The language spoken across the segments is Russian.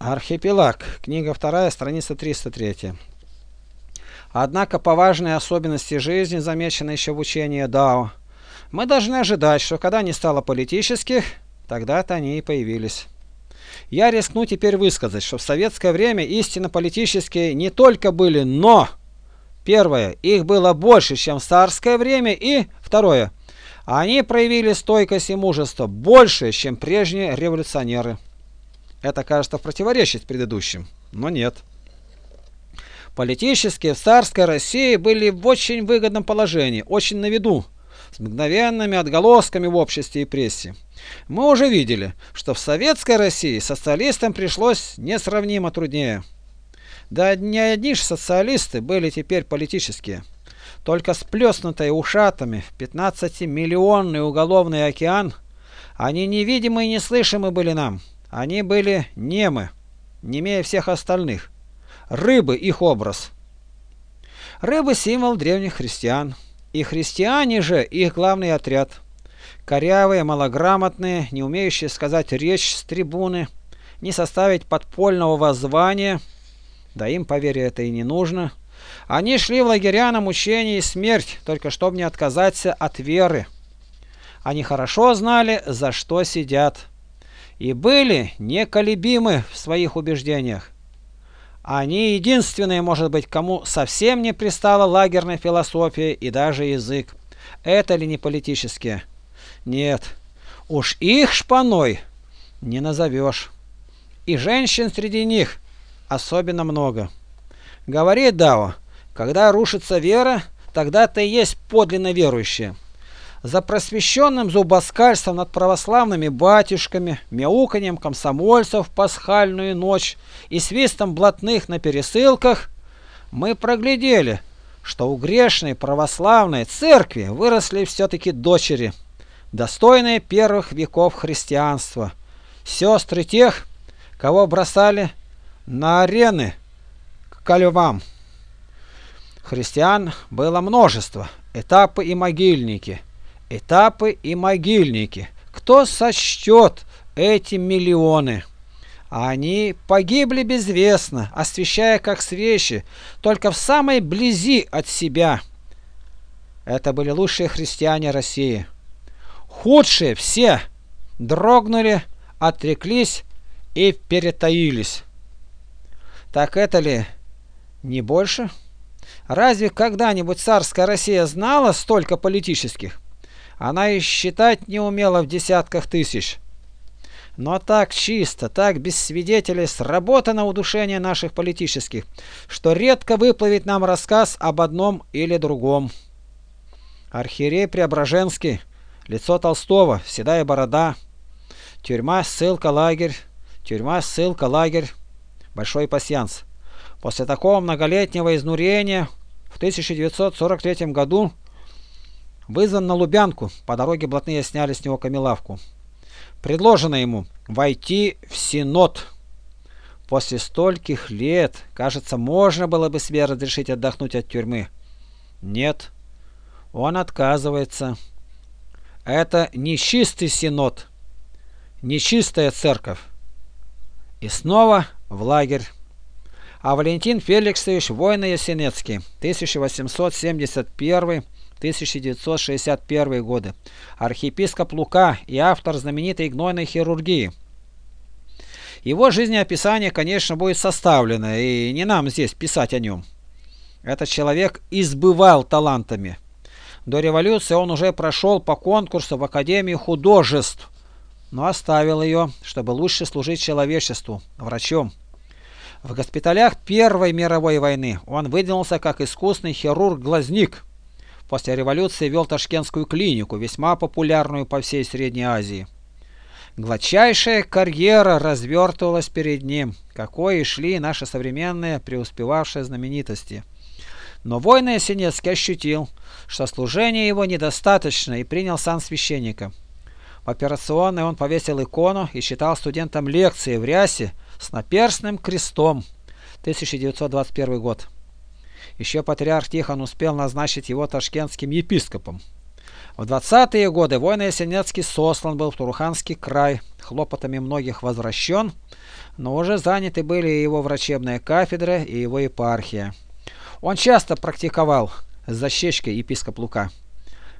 Архипелаг. Книга 2, страница 303. Однако по важной особенности жизни, замеченной еще в учении Дао, мы должны ожидать, что когда не стало политических, тогда-то они и появились. Я рискну теперь высказать, что в советское время истинно политические не только были, но... Первое, их было больше, чем в царское время, и второе, они проявили стойкость и мужество больше, чем прежние революционеры. Это кажется противоречит предыдущим, но нет. Политические в царской России были в очень выгодном положении, очень на виду, с мгновенными отголосками в обществе и прессе. Мы уже видели, что в советской России социалистам пришлось несравнимо труднее. Да не одни же социалисты были теперь политические. Только сплеснутые ушатами 15-миллионный уголовный океан, они невидимы и неслышимы были нам. Они были немы, немее всех остальных. Рыбы их образ. Рыбы символ древних христиан. И христиане же их главный отряд. Корявые, малограмотные, не умеющие сказать речь с трибуны, не составить подпольного воззвания, да им, поверь, это и не нужно. Они шли в лагеря на мучение и смерть, только чтобы не отказаться от веры. Они хорошо знали, за что сидят и были неколебимы в своих убеждениях. Они единственные, может быть, кому совсем не пристала лагерная философия и даже язык. Это ли не политические? Нет, уж их шпаной не назовешь. И женщин среди них особенно много. Говорит Дао, когда рушится вера, тогда-то и есть подлинно верующие за просвещенным зубоскальством над православными батюшками, мяуканьем комсомольцев в пасхальную ночь и свистом блатных на пересылках, мы проглядели, что у грешной православной церкви выросли все-таки дочери, достойные первых веков христианства, сестры тех, кого бросали на арены к львам. Христиан было множество, этапы и могильники – этапы и могильники. Кто сочтет эти миллионы? Они погибли безвестно, освещая как свечи, только в самой близи от себя. Это были лучшие христиане России. Худшие все дрогнули, отреклись и перетаились. Так это ли не больше? Разве когда-нибудь царская Россия знала столько политических? Она и считать не умела в десятках тысяч. Но так чисто, так без свидетелей сработано удушение наших политических, что редко выплывет нам рассказ об одном или другом. Архиерей Преображенский, лицо Толстого, седая борода, тюрьма, ссылка, лагерь, тюрьма, ссылка, лагерь, большой пасьянс. После такого многолетнего изнурения в 1943 году Вызван на Лубянку, по дороге блатные сняли с него камелавку. Предложено ему войти в Синод. После стольких лет, кажется, можно было бы себе разрешить отдохнуть от тюрьмы. Нет, он отказывается. Это нечистый Синод, нечистая церковь. И снова в лагерь. А Валентин Феликсович Войно-Ясенецкий, 1871 1961 годы. Архиепископ Лука и автор знаменитой гнойной хирургии. Его жизнеописание, конечно, будет составлено, и не нам здесь писать о нем. Этот человек избывал талантами. До революции он уже прошел по конкурсу в Академию художеств, но оставил ее, чтобы лучше служить человечеству, врачом. В госпиталях Первой мировой войны он выдвинулся как искусный хирург-глазник – После революции вел Ташкентскую клинику, весьма популярную по всей Средней Азии. Гладчайшая карьера развертывалась перед ним, какой и шли наши современные преуспевавшие знаменитости. Но война Ясенецкий ощутил, что служение его недостаточно и принял сан священника. В операционной он повесил икону и читал студентам лекции в рясе с наперстным крестом. 1921 год. Еще патриарх Тихон успел назначить его ташкентским епископом. В 20-е годы воин Ясенецкий сослан был в Туруханский край, хлопотами многих возвращен, но уже заняты были его врачебная кафедра и его епархия. Он часто практиковал с защечкой епископ Лука.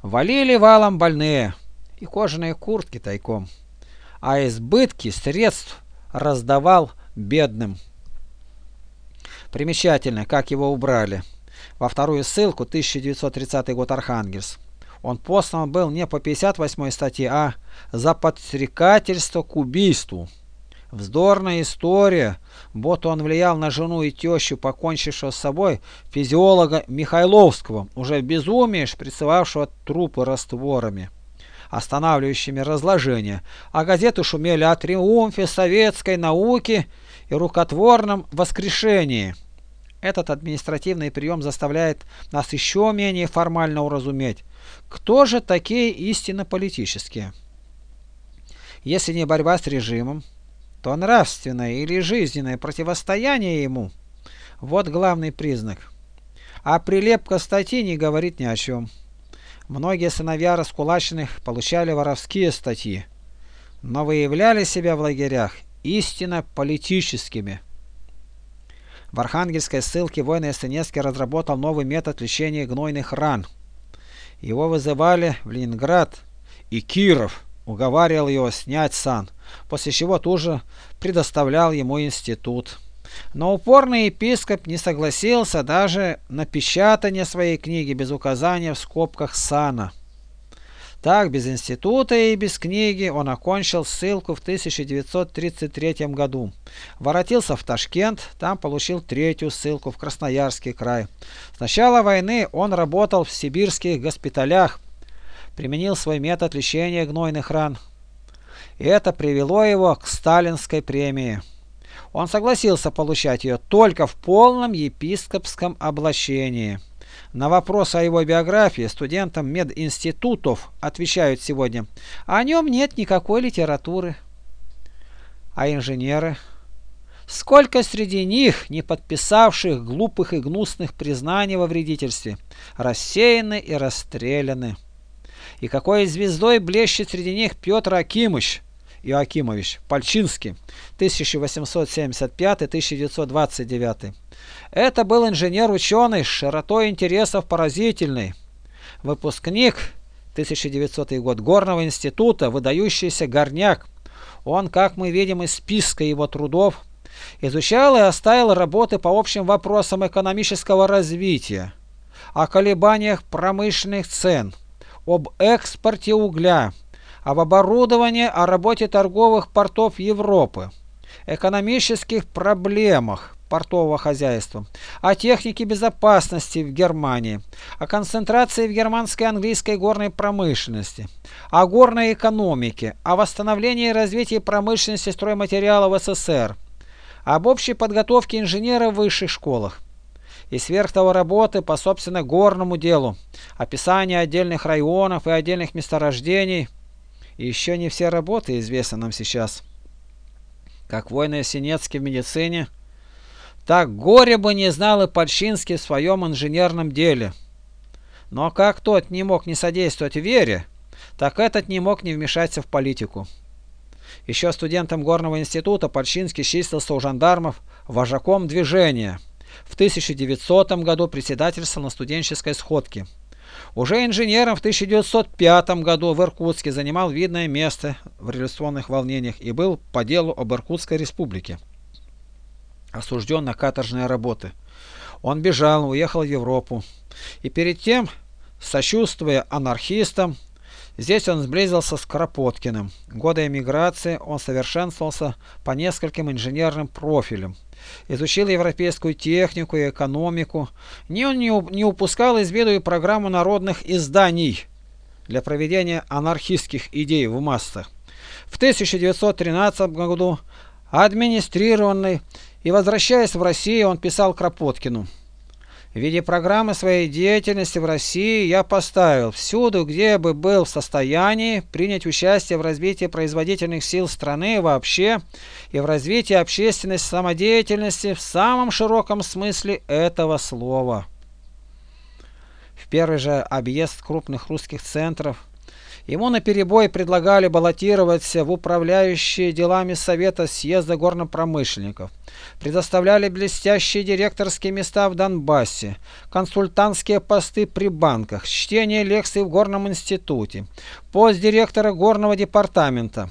Валили валом больные и кожаные куртки тайком, а избытки средств раздавал бедным. Примечательно, как его убрали. Во вторую ссылку 1930 год Архангельск. Он послан был не по 58 статье, а за подстрекательство к убийству. Вздорная история, будто он влиял на жену и тещу, покончившего с собой, физиолога Михайловского, уже в безумии шприцевавшего трупы растворами, останавливающими разложение, а газеты шумели о триумфе советской науки и рукотворном воскрешении. Этот административный прием заставляет нас еще менее формально уразуметь, кто же такие истинно политические? Если не борьба с режимом, то нравственное или жизненное противостояние ему – вот главный признак. А прилепка статьи не говорит ни о чем. Многие сыновья раскулаченных получали воровские статьи, но выявляли себя в лагерях истинно политическими. В Архангельской ссылке воин Ясенецкий разработал новый метод лечения гнойных ран – его вызывали в Ленинград, и Киров уговаривал его снять сан, после чего тоже предоставлял ему институт. Но упорный епископ не согласился даже на печатание своей книги без указания в скобках сана. Так, без института и без книги он окончил ссылку в 1933 году. Воротился в Ташкент, там получил третью ссылку в Красноярский край. С начала войны он работал в сибирских госпиталях, применил свой метод лечения гнойных ран. И это привело его к сталинской премии. Он согласился получать ее только в полном епископском облачении. На вопрос о его биографии студентам мединститутов отвечают сегодня, о нем нет никакой литературы. А инженеры? Сколько среди них, не подписавших глупых и гнусных признаний во вредительстве, рассеяны и расстреляны. И какой звездой блещет среди них Петр Акимович, Иоакимович Пальчинский 1875-1929. Это был инженер-ученый с широтой интересов поразительный. Выпускник 1900 год Горного института, выдающийся горняк. Он, как мы видим из списка его трудов, изучал и оставил работы по общим вопросам экономического развития, о колебаниях промышленных цен, об экспорте угля, об оборудовании, о работе торговых портов Европы, экономических проблемах портового хозяйства, о технике безопасности в Германии, о концентрации в германской и английской горной промышленности, о горной экономике, о восстановлении и развитии промышленности стройматериалов СССР, об общей подготовке инженеров в высших школах и сверх того работы по собственно горному делу, описание отдельных районов и отдельных месторождений – еще не все работы известны нам сейчас. Как войны Синецкий в медицине, так горе бы не знал и Польщинский в своем инженерном деле. Но как тот не мог не содействовать вере, так этот не мог не вмешаться в политику. Еще студентом Горного института Польщинский числился у жандармов вожаком движения. В 1900 году председательствовал на студенческой сходке. Уже инженером в 1905 году в Иркутске занимал видное место в революционных волнениях и был по делу об Иркутской республике. Осужден на каторжные работы. Он бежал, уехал в Европу. И перед тем, сочувствуя анархистам, Здесь он сблизился с Кропоткиным. Годы эмиграции он совершенствовался по нескольким инженерным профилям. Изучил европейскую технику и экономику. Не он не упускал из виду и программу народных изданий для проведения анархистских идей в массах. В 1913 году администрированный и возвращаясь в Россию, он писал Кропоткину. В виде программы своей деятельности в России я поставил всюду, где бы был в состоянии принять участие в развитии производительных сил страны вообще и в развитии общественной самодеятельности в самом широком смысле этого слова. в первый же объезд крупных русских центров. Ему наперебой предлагали баллотироваться в управляющие делами Совета съезда горнопромышленников. Предоставляли блестящие директорские места в Донбассе, консультантские посты при банках, чтение лекций в Горном институте, пост директора горного департамента.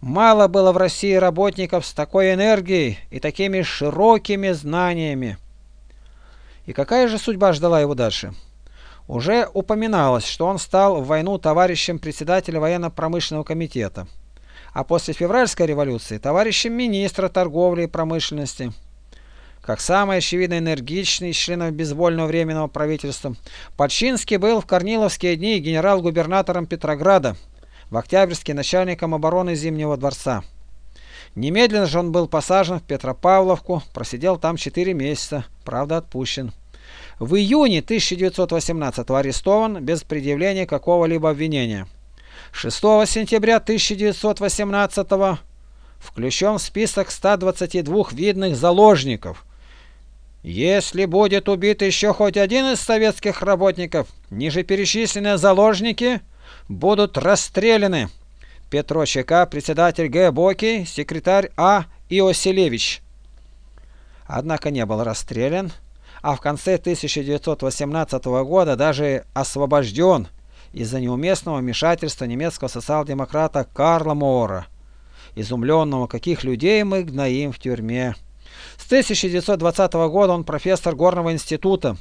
Мало было в России работников с такой энергией и такими широкими знаниями. И какая же судьба ждала его дальше? Уже упоминалось, что он стал в войну товарищем председателя военно-промышленного комитета, а после февральской революции товарищем министра торговли и промышленности. Как самый очевидно энергичный из членов безвольного временного правительства, Подчинский был в Корниловские дни генерал-губернатором Петрограда, в Октябрьске начальником обороны Зимнего дворца. Немедленно же он был посажен в Петропавловку, просидел там 4 месяца, правда отпущен. В июне 1918 арестован без предъявления какого-либо обвинения. 6 сентября 1918 включен в список 122 видных заложников. Если будет убит еще хоть один из советских работников, ниже перечисленные заложники будут расстреляны. Петро ЧК, председатель Г. Боки, секретарь А. Иоселевич. Однако не был расстрелян а в конце 1918 года даже освобожден из-за неуместного вмешательства немецкого социал-демократа Карла Моора, изумленного, каких людей мы гноим в тюрьме. С 1920 года он профессор Горного института,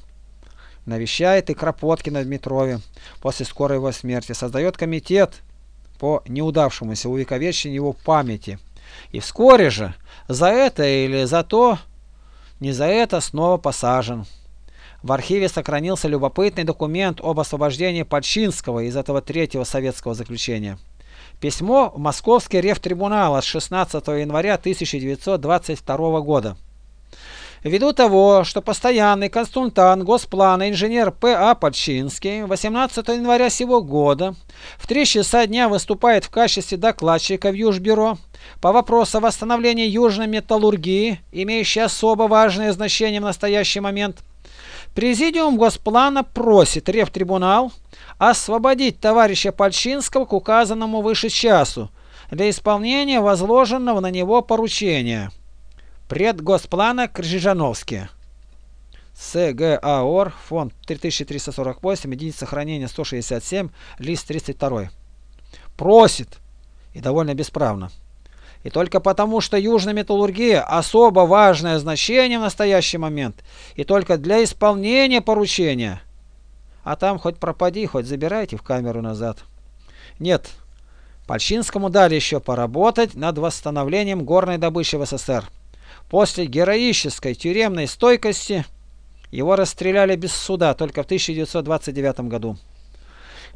навещает и Кропоткина в Дмитрове после скорой его смерти, создает комитет по неудавшемуся увековечению его памяти. И вскоре же за это или за то не за это снова посажен. В архиве сохранился любопытный документ об освобождении Подчинского из этого третьего советского заключения. Письмо в Московский рефтрибунал от 16 января 1922 года. Ввиду того, что постоянный консультант Госплана инженер П.А. Подчинский 18 января сего года в 3 часа дня выступает в качестве докладчика в Южбюро по вопросу восстановления южной металлургии, имеющей особо важное значение в настоящий момент, Президиум Госплана просит Ревтрибунал освободить товарища Пальчинского к указанному выше часу для исполнения возложенного на него поручения. Пред Госплана Кржижановский. СГАОР, фонд 3348, единица хранения 167, лист 32. Просит, и довольно бесправно. И только потому, что южная металлургия особо важное значение в настоящий момент, и только для исполнения поручения. А там хоть пропади, хоть забирайте в камеру назад. Нет, Пальчинскому дали еще поработать над восстановлением горной добычи в СССР. После героической тюремной стойкости его расстреляли без суда только в 1929 году.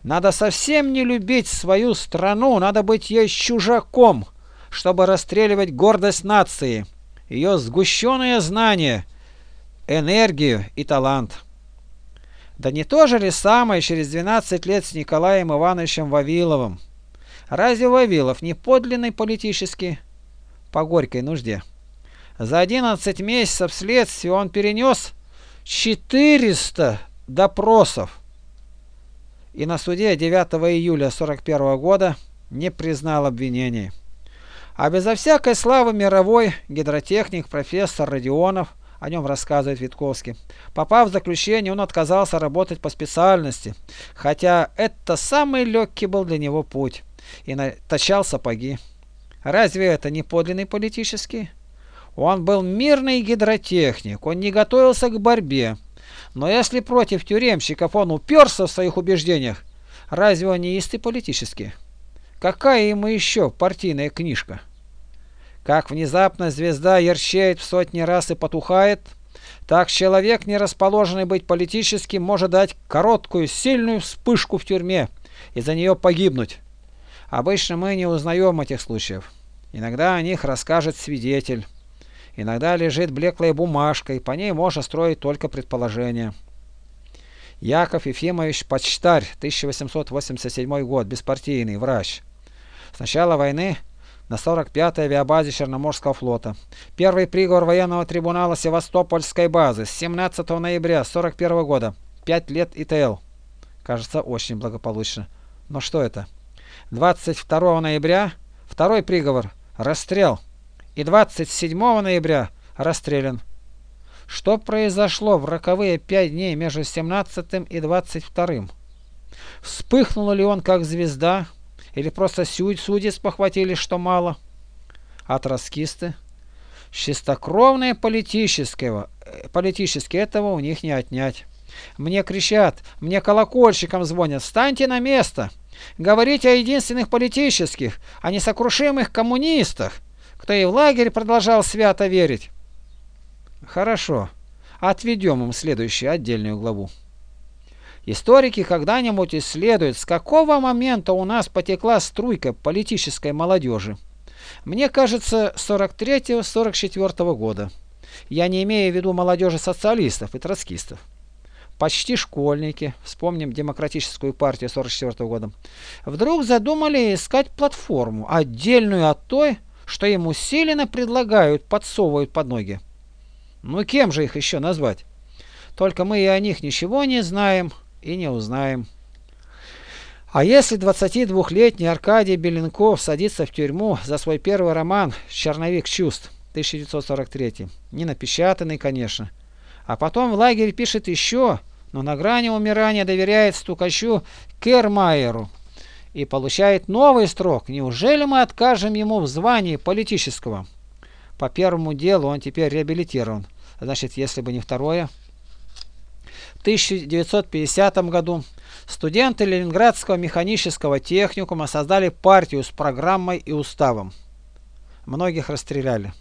Надо совсем не любить свою страну, надо быть ей чужаком – чтобы расстреливать гордость нации, ее сгущенное знание, энергию и талант. Да не то же ли самое через 12 лет с Николаем Ивановичем Вавиловым? Разве Вавилов не подлинный политический? По горькой нужде. За 11 месяцев следствия он перенес 400 допросов. И на суде 9 июля 41 года не признал обвинений. А безо всякой славы мировой гидротехник профессор Родионов, о нем рассказывает Витковский, попав в заключение, он отказался работать по специальности, хотя это самый легкий был для него путь, и наточал сапоги. Разве это не подлинный политический? Он был мирный гидротехник, он не готовился к борьбе. Но если против тюремщиков он уперся в своих убеждениях, разве он не истый политический? Какая ему еще партийная книжка? Как внезапно звезда ярчает в сотни раз и потухает, так человек, не расположенный быть политическим, может дать короткую, сильную вспышку в тюрьме и за нее погибнуть. Обычно мы не узнаем этих случаев. Иногда о них расскажет свидетель. Иногда лежит блеклая бумажка, и по ней можно строить только предположения. Яков Ефимович Почтарь, 1887 год, беспартийный, врач. С начала войны на 45-й авиабазе Черноморского флота. Первый приговор военного трибунала Севастопольской базы с 17 ноября 41 года. 25 лет ИТЛ. Кажется, очень благополучно. Но что это? 22 ноября второй приговор – расстрел. И 27 ноября расстрелян. Что произошло в роковые пять дней между 17 и 22? Вспыхнул ли он как звезда? Или просто судьи спохватились, что мало? А троцкисты? Чистокровное политического, э, политически этого у них не отнять. Мне кричат, мне колокольчиком звонят, встаньте на место. Говорите о единственных политических, о несокрушимых коммунистах, кто и в лагерь продолжал свято верить. Хорошо, отведем им следующую отдельную главу. Историки когда-нибудь исследуют, с какого момента у нас потекла струйка политической молодежи. Мне кажется, 43-44 года. Я не имею в виду молодежи социалистов и троцкистов. Почти школьники, вспомним демократическую партию 44 года, вдруг задумали искать платформу, отдельную от той, что им усиленно предлагают, подсовывают под ноги. Ну кем же их еще назвать? Только мы и о них ничего не знаем и не узнаем. А если 22-летний Аркадий Беленков садится в тюрьму за свой первый роман «Черновик чувств» 1943, не напечатанный, конечно, а потом в лагере пишет еще, но на грани умирания доверяет стукачу Кермайеру и получает новый строк, неужели мы откажем ему в звании политического? По первому делу он теперь реабилитирован. Значит, если бы не второе. В 1950 году Студенты Ленинградского механического техникума создали партию с программой и уставом. Многих расстреляли.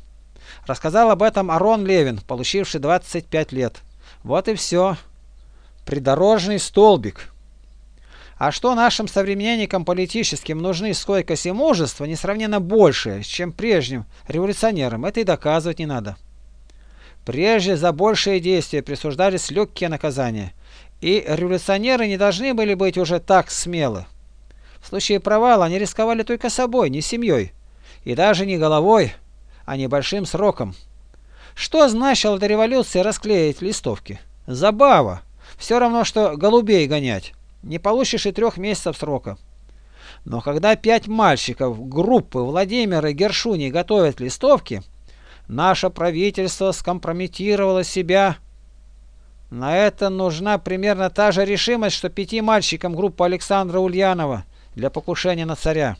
Рассказал об этом Арон Левин, получивший 25 лет. Вот и все. Придорожный столбик. А что нашим современникам политическим нужны стойкость и мужество несравненно больше, чем прежним революционерам, это и доказывать не надо. Прежде за большие действия присуждались легкие наказания, и революционеры не должны были быть уже так смелы. В случае провала они рисковали только собой, не семьей, и даже не головой, а небольшим сроком. Что значило до революции расклеить листовки? Забава. Все равно, что голубей гонять. Не получишь и трех месяцев срока. Но когда пять мальчиков группы Владимира Гершуни готовят листовки, наше правительство скомпрометировало себя на это нужна примерно та же решимость, что пяти мальчикам группы Александра Ульянова для покушения на царя.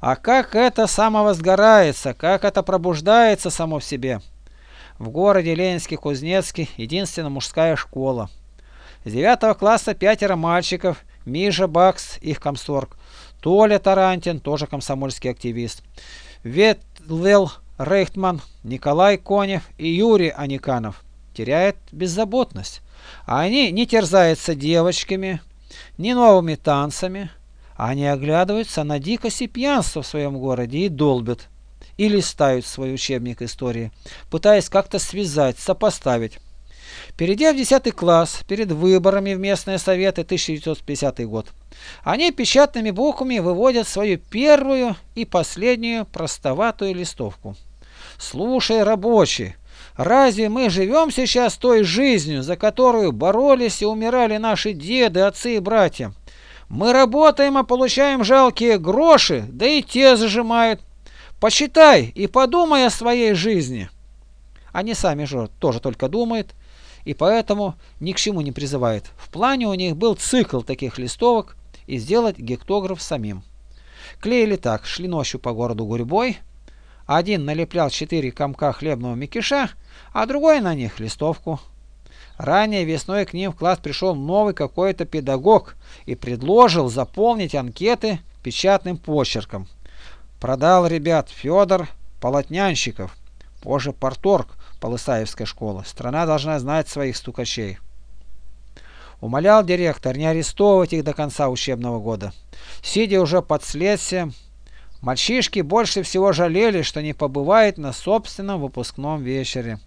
А как это самовозгорается, как это пробуждается само в себе. В городе Ленинский-Кузнецкий единственная мужская школа. С девятого класса пятеро мальчиков, Миша Бакс, их комсорг, Толя Тарантин, тоже комсомольский активист, Ветлел Рейхтман, Николай Конев и Юрий Аниканов теряет беззаботность. А они не терзаются девочками, ни новыми танцами. Они оглядываются на дикость и пьянство в своем городе и долбят. И листают свой учебник истории, пытаясь как-то связать, сопоставить. Перейдя в 10 класс, перед выборами в местные советы 1950 год, они печатными буквами выводят свою первую и последнюю простоватую листовку. Слушай, рабочий, Разве мы живем сейчас той жизнью, за которую боролись и умирали наши деды, отцы и братья? Мы работаем, а получаем жалкие гроши, да и те зажимают. Почитай и подумай о своей жизни. Они сами же тоже только думают, и поэтому ни к чему не призывают. В плане у них был цикл таких листовок и сделать гектограф самим. Клеили так, шли ночью по городу гурьбой, один налеплял четыре комка хлебного мякиша, а другой на них листовку. Ранее весной к ним в класс пришел новый какой-то педагог и предложил заполнить анкеты печатным почерком. Продал ребят Федор Полотнянщиков, позже порторг Полысаевской школы. Страна должна знать своих стукачей. Умолял директор не арестовывать их до конца учебного года. Сидя уже под следствием, Мальчишки больше всего жалели, что не побывают на собственном выпускном вечере.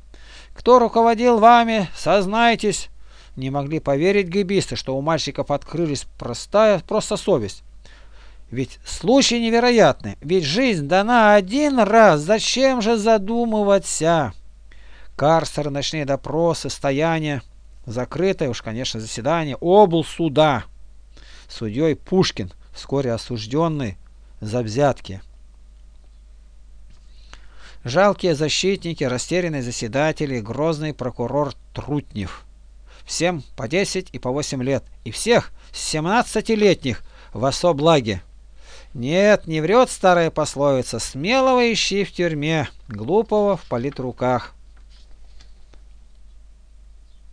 Кто руководил вами, сознайтесь. Не могли поверить гибисты, что у мальчиков открылись простая, просто совесть. Ведь случай невероятный, ведь жизнь дана один раз, зачем же задумываться? Карцер, ночные допросы, стояние. закрытое уж, конечно, заседание облсуда. Судьей Пушкин, вскоре осужденный за взятки. Жалкие защитники, растерянные заседатели, грозный прокурор Трутнев. Всем по 10 и по 8 лет. И всех 17-летних в особлаге. Нет, не врет старая пословица. Смелого ищи в тюрьме, глупого в политруках.